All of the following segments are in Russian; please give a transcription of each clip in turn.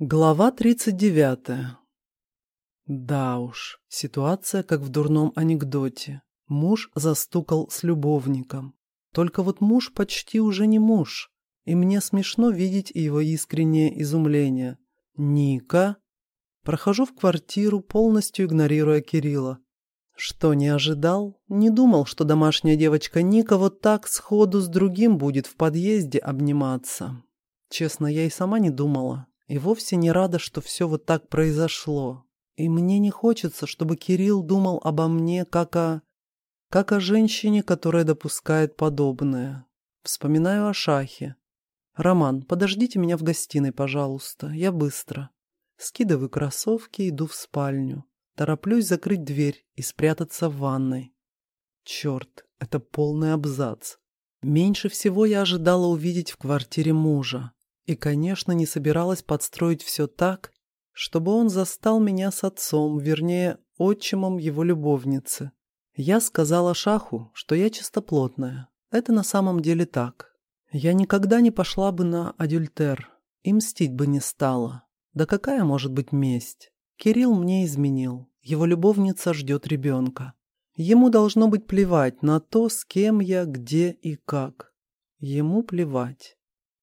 Глава 39. Да уж, ситуация как в дурном анекдоте. Муж застукал с любовником. Только вот муж почти уже не муж, и мне смешно видеть его искреннее изумление. «Ника?» Прохожу в квартиру, полностью игнорируя Кирилла. Что, не ожидал? Не думал, что домашняя девочка Ника вот так сходу с другим будет в подъезде обниматься. Честно, я и сама не думала. И вовсе не рада, что все вот так произошло. И мне не хочется, чтобы Кирилл думал обо мне как о... как о женщине, которая допускает подобное. Вспоминаю о Шахе. «Роман, подождите меня в гостиной, пожалуйста. Я быстро». Скидываю кроссовки, иду в спальню. Тороплюсь закрыть дверь и спрятаться в ванной. Черт, это полный абзац. Меньше всего я ожидала увидеть в квартире мужа. И, конечно, не собиралась подстроить все так, чтобы он застал меня с отцом, вернее, отчимом его любовницы. Я сказала Шаху, что я чистоплотная. Это на самом деле так. Я никогда не пошла бы на адюльтер и мстить бы не стала. Да какая может быть месть? Кирилл мне изменил. Его любовница ждет ребенка. Ему должно быть плевать на то, с кем я, где и как. Ему плевать.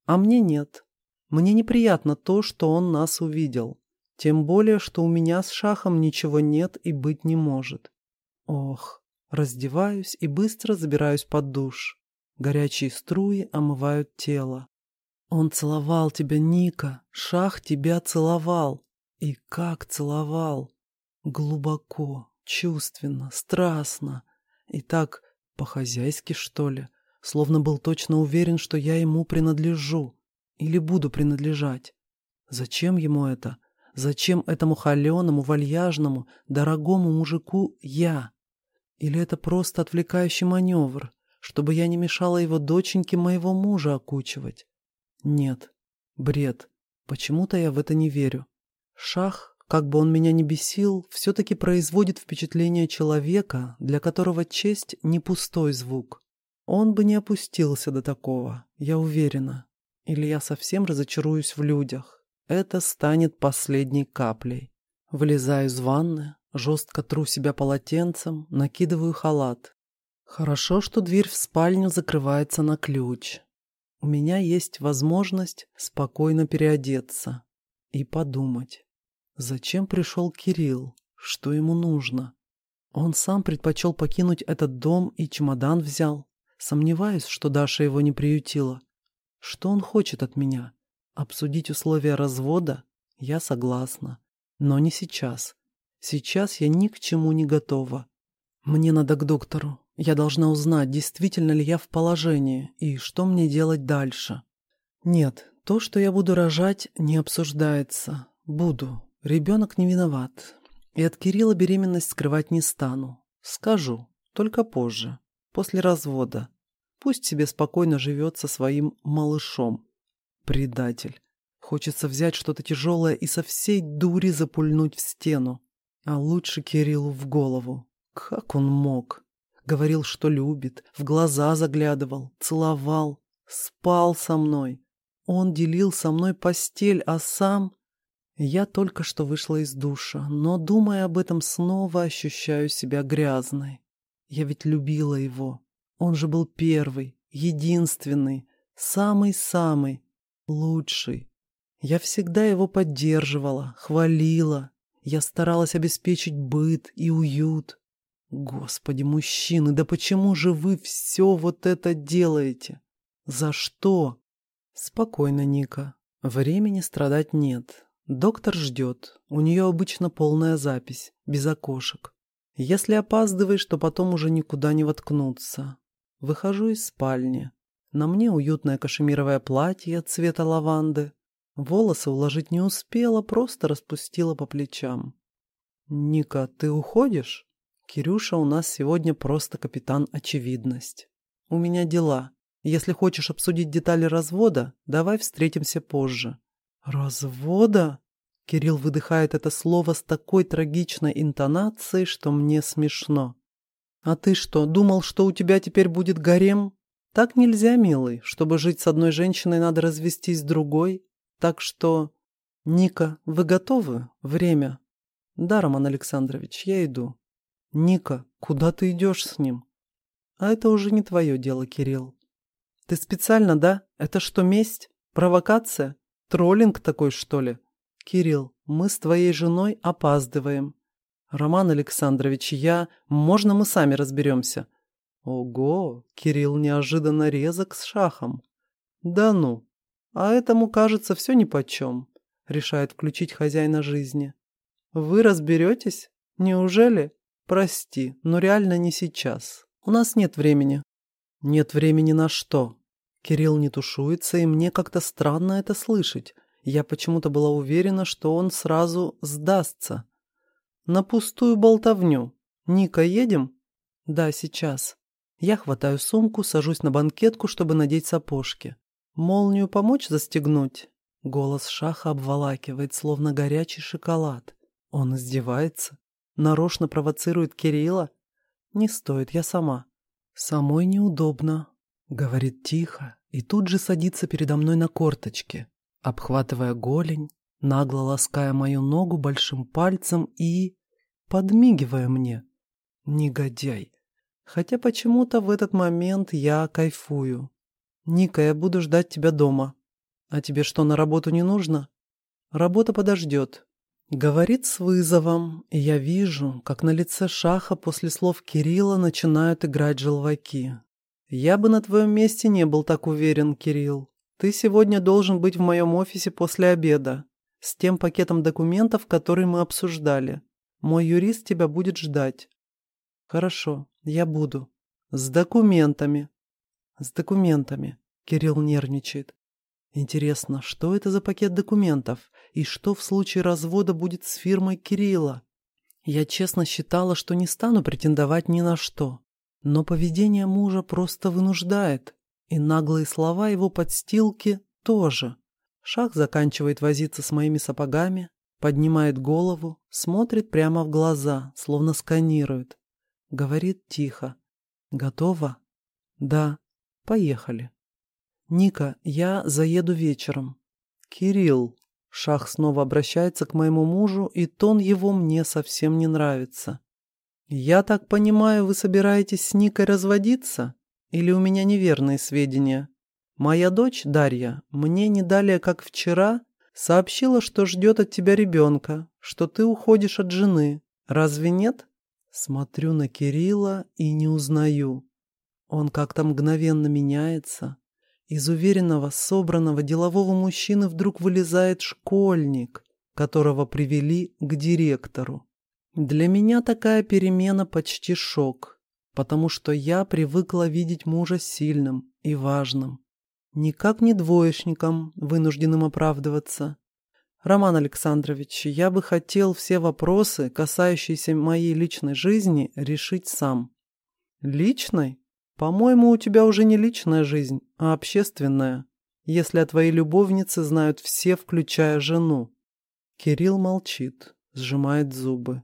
А мне нет. Мне неприятно то, что он нас увидел. Тем более, что у меня с шахом ничего нет и быть не может. Ох, раздеваюсь и быстро забираюсь под душ. Горячие струи омывают тело. Он целовал тебя, Ника. Шах тебя целовал. И как целовал. Глубоко, чувственно, страстно. И так по-хозяйски, что ли. Словно был точно уверен, что я ему принадлежу. Или буду принадлежать? Зачем ему это? Зачем этому холеному, вальяжному, дорогому мужику я? Или это просто отвлекающий маневр, чтобы я не мешала его доченьке моего мужа окучивать? Нет, бред. Почему-то я в это не верю. Шах, как бы он меня ни бесил, все-таки производит впечатление человека, для которого честь не пустой звук. Он бы не опустился до такого, я уверена. Или я совсем разочаруюсь в людях. Это станет последней каплей. Вылезаю из ванны, жестко тру себя полотенцем, накидываю халат. Хорошо, что дверь в спальню закрывается на ключ. У меня есть возможность спокойно переодеться и подумать. Зачем пришел Кирилл? Что ему нужно? Он сам предпочел покинуть этот дом и чемодан взял. Сомневаюсь, что Даша его не приютила. Что он хочет от меня? Обсудить условия развода? Я согласна. Но не сейчас. Сейчас я ни к чему не готова. Мне надо к доктору. Я должна узнать, действительно ли я в положении и что мне делать дальше. Нет, то, что я буду рожать, не обсуждается. Буду. Ребенок не виноват. И от Кирилла беременность скрывать не стану. Скажу, только позже, после развода. Пусть себе спокойно живет со своим малышом. Предатель. Хочется взять что-то тяжелое и со всей дури запульнуть в стену. А лучше Кириллу в голову. Как он мог? Говорил, что любит, в глаза заглядывал, целовал, спал со мной. Он делил со мной постель, а сам... Я только что вышла из душа, но, думая об этом, снова ощущаю себя грязной. Я ведь любила его. Он же был первый, единственный, самый-самый, лучший. Я всегда его поддерживала, хвалила. Я старалась обеспечить быт и уют. Господи, мужчины, да почему же вы все вот это делаете? За что? Спокойно, Ника. Времени страдать нет. Доктор ждет. У нее обычно полная запись, без окошек. Если опаздываешь, то потом уже никуда не воткнуться. Выхожу из спальни. На мне уютное кашемировое платье цвета лаванды. Волосы уложить не успела, просто распустила по плечам. «Ника, ты уходишь?» «Кирюша у нас сегодня просто капитан очевидность. У меня дела. Если хочешь обсудить детали развода, давай встретимся позже». «Развода?» Кирилл выдыхает это слово с такой трагичной интонацией, что мне смешно. «А ты что, думал, что у тебя теперь будет гарем? Так нельзя, милый. Чтобы жить с одной женщиной, надо развестись с другой. Так что...» Ника, вы готовы? Время. Да, Роман Александрович, я иду. Ника, куда ты идешь с ним? А это уже не твое дело, Кирилл. Ты специально, да? Это что, месть? Провокация? Троллинг такой, что ли? Кирилл, мы с твоей женой опаздываем. Роман Александрович, я... Можно мы сами разберемся? Ого, Кирилл неожиданно резок с шахом. Да ну, а этому, кажется, все нипочем, решает включить хозяина жизни. Вы разберетесь? Неужели? Прости, но реально не сейчас. У нас нет времени. Нет времени на что? Кирилл не тушуется, и мне как-то странно это слышать. Я почему-то была уверена, что он сразу сдастся. На пустую болтовню. Ника, едем? Да, сейчас. Я хватаю сумку, сажусь на банкетку, чтобы надеть сапожки. Молнию помочь застегнуть? Голос Шаха обволакивает, словно горячий шоколад. Он издевается? Нарочно провоцирует Кирилла? Не стоит, я сама. Самой неудобно, говорит тихо и тут же садится передо мной на корточки, обхватывая голень, нагло лаская мою ногу большим пальцем и... подмигивая мне. Негодяй. Хотя почему-то в этот момент я кайфую. «Ника, я буду ждать тебя дома. А тебе что, на работу не нужно?» «Работа подождет». Говорит с вызовом, и я вижу, как на лице Шаха после слов Кирилла начинают играть желваки. «Я бы на твоем месте не был так уверен, Кирилл. Ты сегодня должен быть в моем офисе после обеда, с тем пакетом документов, который мы обсуждали. Мой юрист тебя будет ждать». «Хорошо, я буду. С документами». «С документами», — Кирилл нервничает. «Интересно, что это за пакет документов? И что в случае развода будет с фирмой Кирилла?» Я честно считала, что не стану претендовать ни на что. Но поведение мужа просто вынуждает. И наглые слова его подстилки тоже. Шах заканчивает возиться с моими сапогами, поднимает голову, смотрит прямо в глаза, словно сканирует. Говорит тихо. «Готово?» «Да. Поехали». «Ника, я заеду вечером». «Кирилл». Шах снова обращается к моему мужу, и тон его мне совсем не нравится. «Я так понимаю, вы собираетесь с Никой разводиться? Или у меня неверные сведения? Моя дочь, Дарья, мне не далее, как вчера, сообщила, что ждет от тебя ребенка, что ты уходишь от жены. Разве нет?» Смотрю на Кирилла и не узнаю. Он как-то мгновенно меняется. Из уверенного, собранного делового мужчины вдруг вылезает школьник, которого привели к директору. Для меня такая перемена почти шок, потому что я привыкла видеть мужа сильным и важным. Никак не двоечником, вынужденным оправдываться, «Роман Александрович, я бы хотел все вопросы, касающиеся моей личной жизни, решить сам». «Личной? По-моему, у тебя уже не личная жизнь, а общественная, если о твоей любовнице знают все, включая жену». Кирилл молчит, сжимает зубы.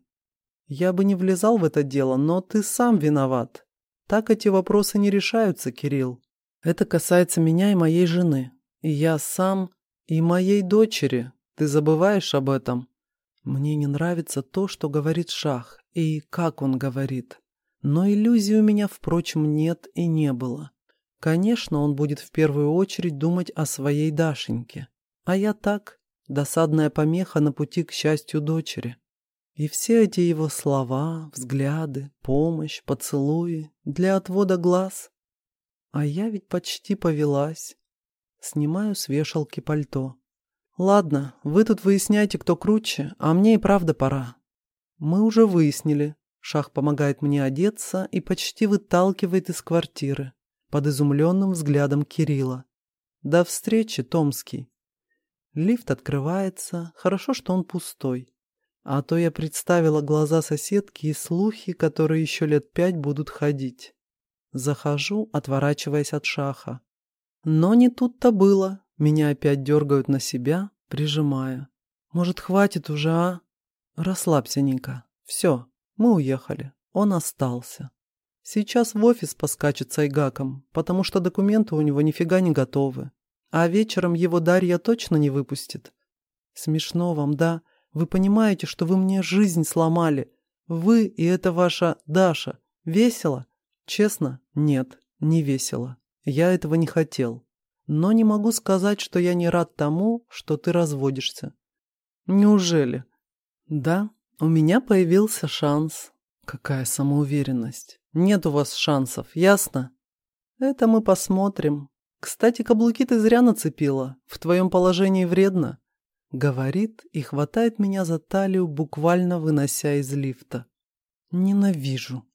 «Я бы не влезал в это дело, но ты сам виноват. Так эти вопросы не решаются, Кирилл. Это касается меня и моей жены. И я сам, и моей дочери, ты забываешь об этом? Мне не нравится то, что говорит Шах, и как он говорит. Но иллюзий у меня, впрочем, нет и не было. Конечно, он будет в первую очередь думать о своей Дашеньке. А я так, досадная помеха на пути к счастью дочери. И все эти его слова, взгляды, помощь, поцелуи для отвода глаз. А я ведь почти повелась. Снимаю с вешалки пальто. «Ладно, вы тут выясняйте, кто круче, а мне и правда пора». «Мы уже выяснили». Шах помогает мне одеться и почти выталкивает из квартиры под изумленным взглядом Кирилла. «До встречи, Томский». Лифт открывается, хорошо, что он пустой. А то я представила глаза соседки и слухи, которые еще лет пять будут ходить. Захожу, отворачиваясь от шаха. Но не тут-то было. Меня опять дергают на себя, прижимая. Может, хватит уже, а? Расслабься, Ника. Все, мы уехали. Он остался. Сейчас в офис поскачет с Айгаком, потому что документы у него нифига не готовы. А вечером его Дарья точно не выпустит. Смешно вам, да? Вы понимаете, что вы мне жизнь сломали? Вы и эта ваша Даша. Весело? Честно? Нет, не весело. Я этого не хотел. Но не могу сказать, что я не рад тому, что ты разводишься. Неужели? Да, у меня появился шанс. Какая самоуверенность. Нет у вас шансов, ясно? Это мы посмотрим. Кстати, каблуки ты зря нацепила. В твоем положении вредно. Говорит и хватает меня за талию, буквально вынося из лифта. Ненавижу.